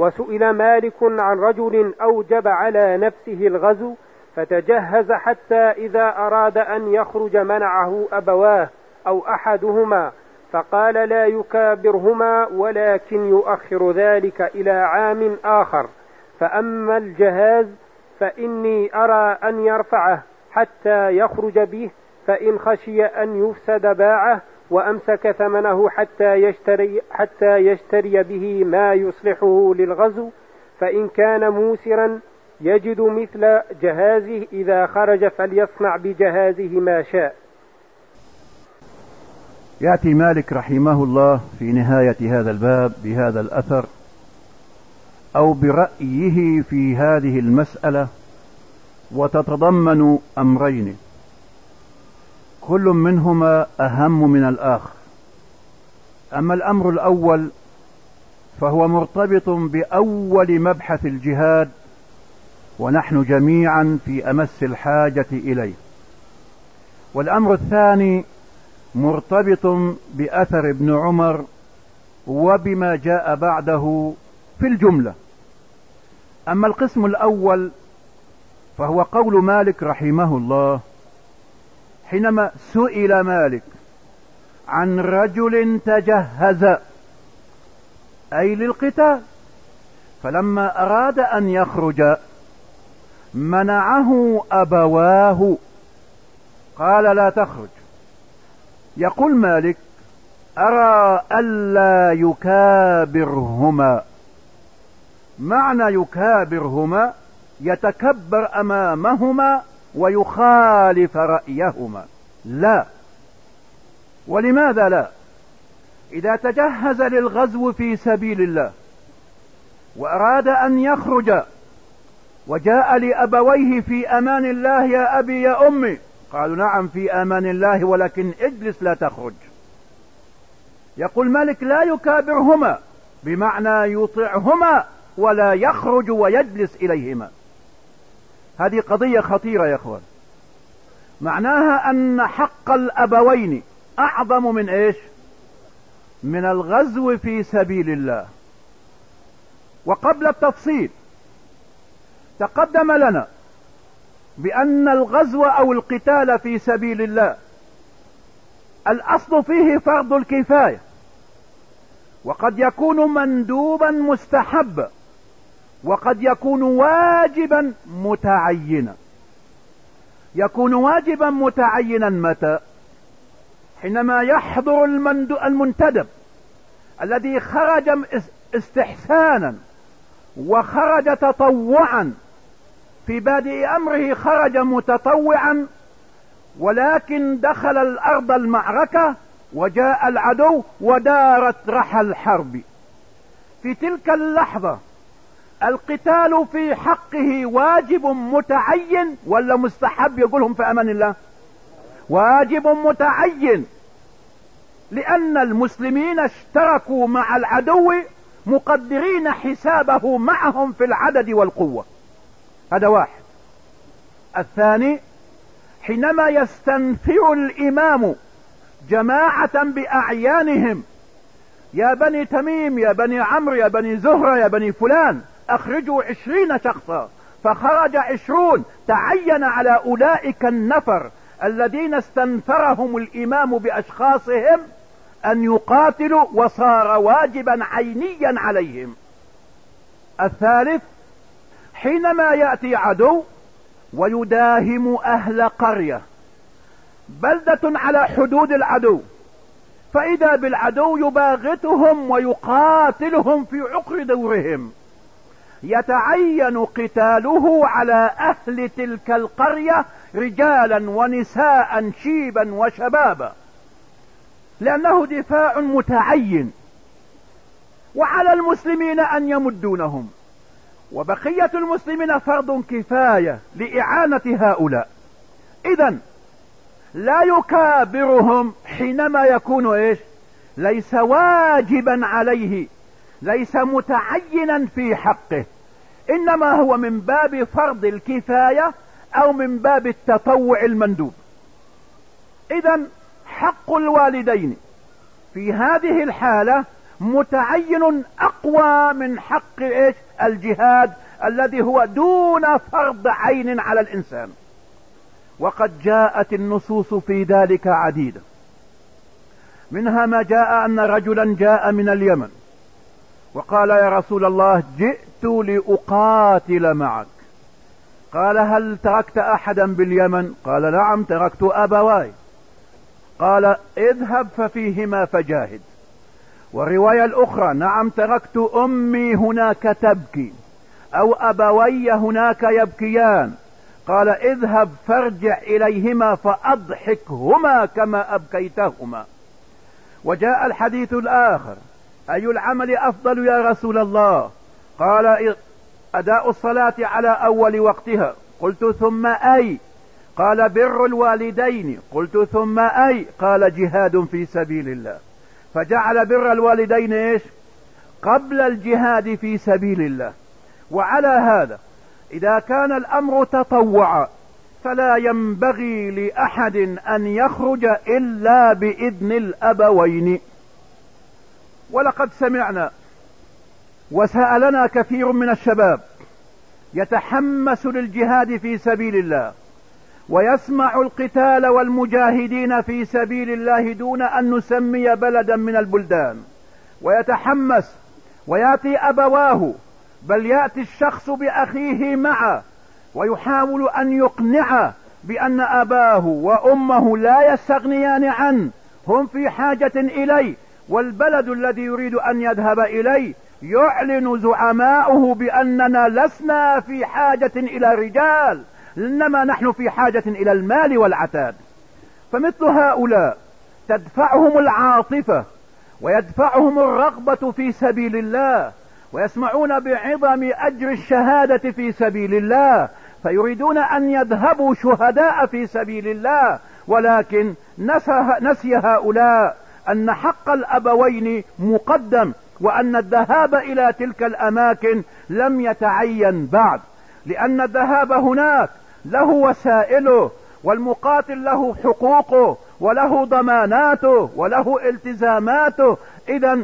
وسئل مالك عن رجل أوجب على نفسه الغزو فتجهز حتى إذا أراد أن يخرج منعه أبواه أو أحدهما فقال لا يكابرهما ولكن يؤخر ذلك إلى عام آخر. فأما الجهاز فإني أرى أن يرفعه حتى يخرج به فإن خشي أن يفسد باعه وأمسك ثمنه حتى يشتري, حتى يشتري به ما يصلحه للغزو فإن كان موسرا يجد مثل جهازه إذا خرج فليصنع بجهازه ما شاء. يأتي مالك رحمه الله في نهاية هذا الباب بهذا الأثر أو برأيه في هذه المسألة وتتضمن أمرين. كل منهما أهم من الآخر. أما الأمر الأول فهو مرتبط بأول مبحث الجهاد ونحن جميعا في أمس الحاجة إليه. والأمر الثاني مرتبط بأثر ابن عمر وبما جاء بعده في الجملة. أما القسم الأول فهو قول مالك رحمه الله حينما سئل مالك عن رجل تجهز أي للقتال فلما أراد أن يخرج منعه أبواه قال لا تخرج. يقول مالك أرى ألا يكابرهما. معنى يكابرهما يتكبر أمامهما ويخالف رأيهما. لا. ولماذا لا؟ إذا تجهز للغزو في سبيل الله وأراد أن يخرج وجاء لأبويه في أمان الله يا أبي يا أمي. قالوا نعم في أمان الله ولكن اجلس لا تخرج. يقول مالك لا يكابرهما بمعنى يطعهما ولا يخرج ويجلس إليهما. هذه قضية خطيرة يا إخوان. معناها أن حق الأبوين أعظم من إيش؟ من الغزو في سبيل الله. وقبل التفصيل تقدم لنا بأن الغزو أو القتال في سبيل الله الأصل فيه فرض الكفاية وقد يكون مندوبا مستحبا. وقد يكون واجبا متعينا. يكون واجبا متعينا متى؟ حينما يحضر المنتدب الذي خرج استحسانا وخرج تطوعا في بادئ أمره خرج متطوعا ولكن دخل الأرض المعركة وجاء العدو ودارت رحى الحرب. في تلك اللحظة القتال في حقه واجب متعين ولا مستحب يقولهم في أمان الله؟ واجب متعين لأن المسلمين اشتركوا مع العدو مقدرين حسابه معهم في العدد والقوة. هذا واحد. الثاني حينما يستنفع الإمام جماعة بأعيانهم يا بني تميم يا بني عمرو يا بني زهرة يا بني فلان أخرجوا عشرين شخصا فخرج عشرون تعين على أولئك النفر الذين استنفرهم الإمام بأشخاصهم أن يقاتلوا وصار واجبا عينيا عليهم. الثالث حينما يأتي عدو ويداهم أهل قرية بلدة على حدود العدو فإذا بالعدو يباغتهم ويقاتلهم في عقر دورهم. يتعين قتاله على أهل تلك القرية رجالا ونساء شيبا وشبابا. لأنه دفاع متعين. وعلى المسلمين أن يمدونهم. وبقية المسلمين فرض كفاية لإعانة هؤلاء. إذا لا يكابرهم حينما يكون إيش؟ ليس واجبا عليه ليس متعينا في حقه. إنما هو من باب فرض الكفاية أو من باب التطوع المندوب. إذا حق الوالدين في هذه الحالة متعين أقوى من حق إيش؟ الجهاد الذي هو دون فرض عين على الإنسان. وقد جاءت النصوص في ذلك عديدة. منها ما جاء أن رجلا جاء من اليمن. وقال يا رسول الله جئت لأقاتل معك. قال هل تركت أحدا باليمن؟ قال نعم تركت أبواي. قال اذهب ففيهما فجاهد. والرواية الأخرى نعم تركت أمي هناك تبكي أو أبوي هناك يبكيان. قال اذهب فارجع إليهما فأضحكهما كما أبكيتهما. وجاء الحديث الآخر. أي العمل أفضل يا رسول الله؟ قال أداء الصلاة على أول وقتها. قلت ثم أي؟ قال بر الوالدين. قلت ثم أي؟ قال جهاد في سبيل الله. فجعل بر الوالدين إيش؟ قبل الجهاد في سبيل الله. وعلى هذا إذا كان الأمر تطوعا فلا ينبغي لأحد أن يخرج إلا بإذن الأبوين. ولقد سمعنا وسألنا كثير من الشباب يتحمس للجهاد في سبيل الله ويسمع القتال والمجاهدين في سبيل الله دون أن نسمي بلدا من البلدان ويتحمس ويأتي أبواه بل يأتي الشخص بأخيه معه ويحاول أن يقنعه بأن أباه وأمه لا يستغنيان عنه هم في حاجة إليه والبلد الذي يريد أن يذهب إليه يعلن زعماؤه بأننا لسنا في حاجة إلى رجال إنما نحن في حاجة إلى المال والعتاد. فمثل هؤلاء تدفعهم العاطفة ويدفعهم الرغبة في سبيل الله ويسمعون بعظم أجر الشهادة في سبيل الله فيريدون أن يذهبوا شهداء في سبيل الله ولكن نسي هؤلاء أن حق الأبوين مقدم وأن الذهاب إلى تلك الأماكن لم يتعين بعد لأن الذهاب هناك له وسائله والمقاتل له حقوقه وله ضماناته وله التزاماته. اذا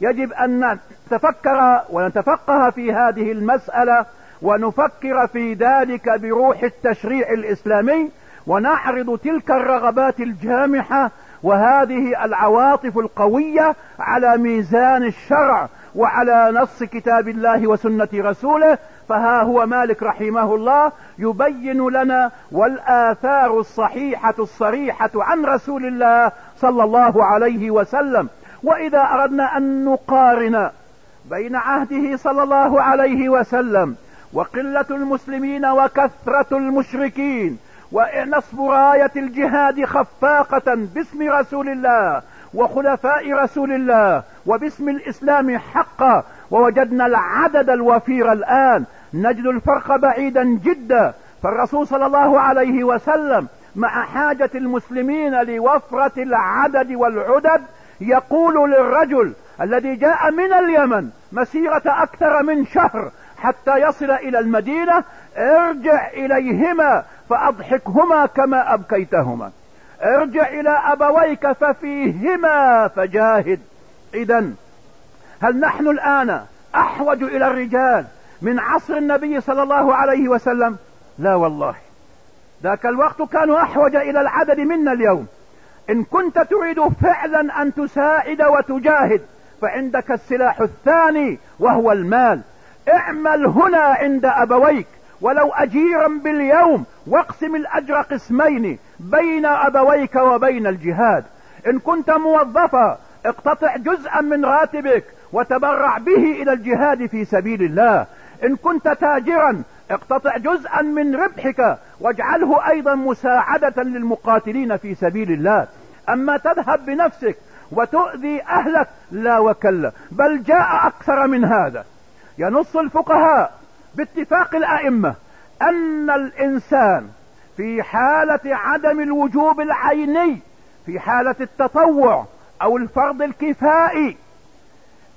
يجب أن نتفكر ونتفقه في هذه المسألة ونفكر في ذلك بروح التشريع الإسلامي ونعرض تلك الرغبات الجامحة وهذه العواطف القوية على ميزان الشرع وعلى نص كتاب الله وسنة رسوله فها هو مالك رحمه الله يبين لنا والآثار الصحيحة الصريحة عن رسول الله صلى الله عليه وسلم. وإذا أردنا أن نقارن بين عهده صلى الله عليه وسلم وقلة المسلمين وكثرة المشركين ونصب راية الجهاد خفاقة باسم رسول الله وخلفاء رسول الله وباسم الإسلام حقا ووجدنا العدد الوفير الآن. نجد الفرق بعيدا جدا. فالرسول صلى الله عليه وسلم مع حاجة المسلمين لوفرة العدد والعدد يقول للرجل الذي جاء من اليمن مسيرة أكثر من شهر حتى يصل إلى المدينة ارجع إليهما فأضحكهما كما أبكيتهما. ارجع إلى أبويك ففيهما فجاهد. اذا هل نحن الآن أحوج إلى الرجال من عصر النبي صلى الله عليه وسلم؟ لا والله. ذاك الوقت كانوا أحوج إلى العدد منا اليوم. إن كنت تريد فعلا أن تساعد وتجاهد فعندك السلاح الثاني وهو المال. اعمل هنا عند أبويك. ولو أجيرا باليوم واقسم الأجر قسمين بين أبويك وبين الجهاد. إن كنت موظفا اقتطع جزءا من راتبك وتبرع به إلى الجهاد في سبيل الله. إن كنت تاجرا اقتطع جزءا من ربحك واجعله أيضا مساعدة للمقاتلين في سبيل الله. أما تذهب بنفسك وتؤذي أهلك لا وكلا بل جاء أكثر من هذا. ينص الفقهاء باتفاق الأئمة أن الإنسان في حالة عدم الوجوب العيني في حالة التطوع أو الفرض الكفائي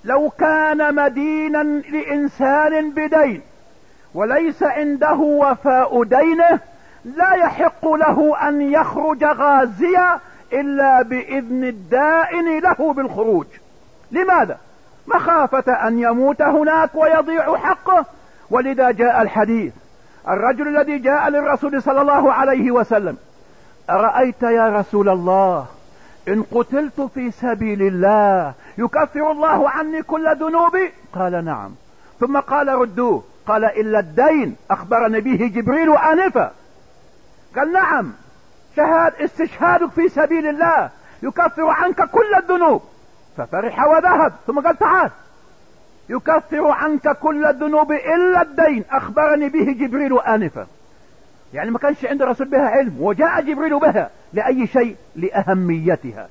لو كان مدينا لإنسان بدين وليس عنده وفاء دينه لا يحق له أن يخرج غازيا إلا بإذن الدائن له بالخروج. لماذا؟ مخافة أن يموت هناك ويضيع حقه؟ ولذا جاء الحديث الرجل الذي جاء للرسول صلى الله عليه وسلم أرأيت يا رسول الله إن قتلت في سبيل الله يكفر الله عني كل ذنوبي؟ قال نعم. ثم قال ردوه قال إلا الدين أخبرني به جبريل آنفا. قال نعم شهاد استشهادك في سبيل الله يكفر عنك كل الذنوب. ففرح وذهب. ثم قال تعال. يكفر عنك كل الذنوب إلا الدين. أخبرني به جبريل آنفا. يعني ما كانش عند الرسول بها علم وجاء جبريل بها لأي شيء؟ لأهميتها.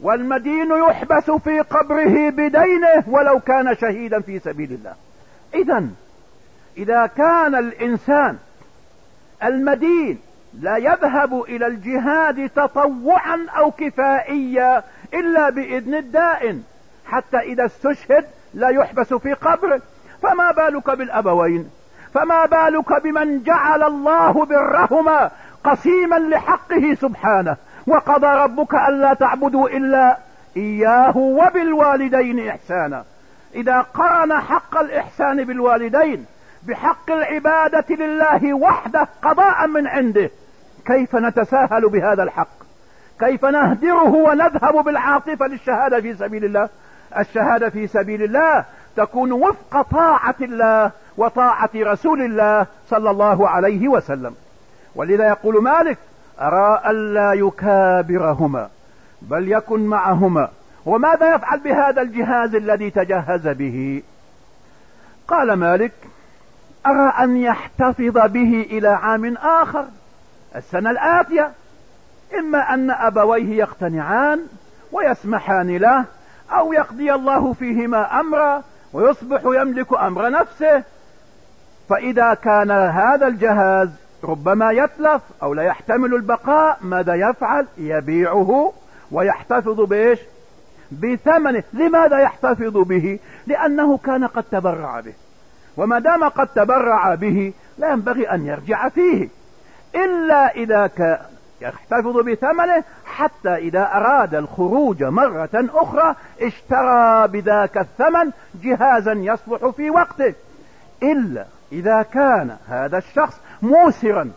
والمدين يحبس في قبره بدينه ولو كان شهيدا في سبيل الله. إذا إذا كان الإنسان المدين لا يذهب إلى الجهاد تطوعا أو كفائيا إلا بإذن الدائن حتى إذا استشهد لا يحبس في قبره فما بالك بالأبوين؟ فما بالك بمن جعل الله برهما قسيما لحقه سبحانه؟ وقضى ربك ألا تعبدوا إلا إياه وبالوالدين إحسانا. إذا قرن حق الإحسان بالوالدين بحق العبادة لله وحده قضاء من عنده كيف نتساهل بهذا الحق؟ كيف نهدره ونذهب بالعاطفة للشهادة في سبيل الله؟ الشهادة في سبيل الله تكون وفق طاعة الله وطاعة رسول الله صلى الله عليه وسلم. ولذا يقول مالك أرى ألا يكابرهما بل يكن معهما وماذا يفعل بهذا الجهاز الذي تجهز به؟ قال مالك أرى أن يحتفظ به إلى عام آخر السنة الآتية إما أن أبويه يقتنعان ويسمحان له أو يقضي الله فيهما أمرا ويصبح يملك أمر نفسه. فإذا كان هذا الجهاز ربما يتلف أو لا يحتمل البقاء ماذا يفعل؟ يبيعه ويحتفظ بإيش؟ بثمنه. لماذا يحتفظ به؟ لأنه كان قد تبرع به. وما دام قد تبرع به لا ينبغي أن يرجع فيه. إلا إذا كان يحتفظ بثمنه حتى إذا أراد الخروج مرة أخرى اشترى بذاك الثمن جهازا يصلح في وقته. إلا إذا كان هذا الشخص موسرا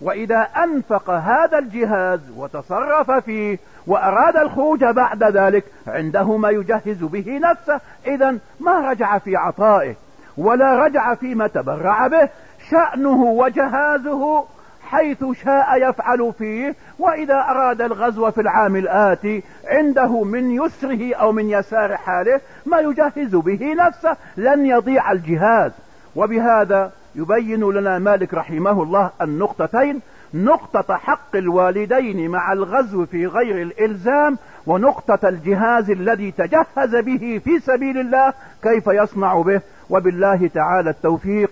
وإذا أنفق هذا الجهاز وتصرف فيه وأراد الخروج بعد ذلك عنده ما يجهز به نفسه. إذا ما رجع في عطائه ولا رجع فيما تبرع به. شأنه وجهازه حيث شاء يفعل فيه وإذا أراد الغزو في العام الآتي عنده من يسره أو من يسار حاله ما يجهز به نفسه لن يضيع الجهاز وبهذا يبين لنا مالك رحمه الله النقطتين نقطة حق الوالدين مع الغزو في غير الإلزام ونقطة الجهاز الذي تجهز به في سبيل الله كيف يصنع به. وبالله تعالى التوفيق.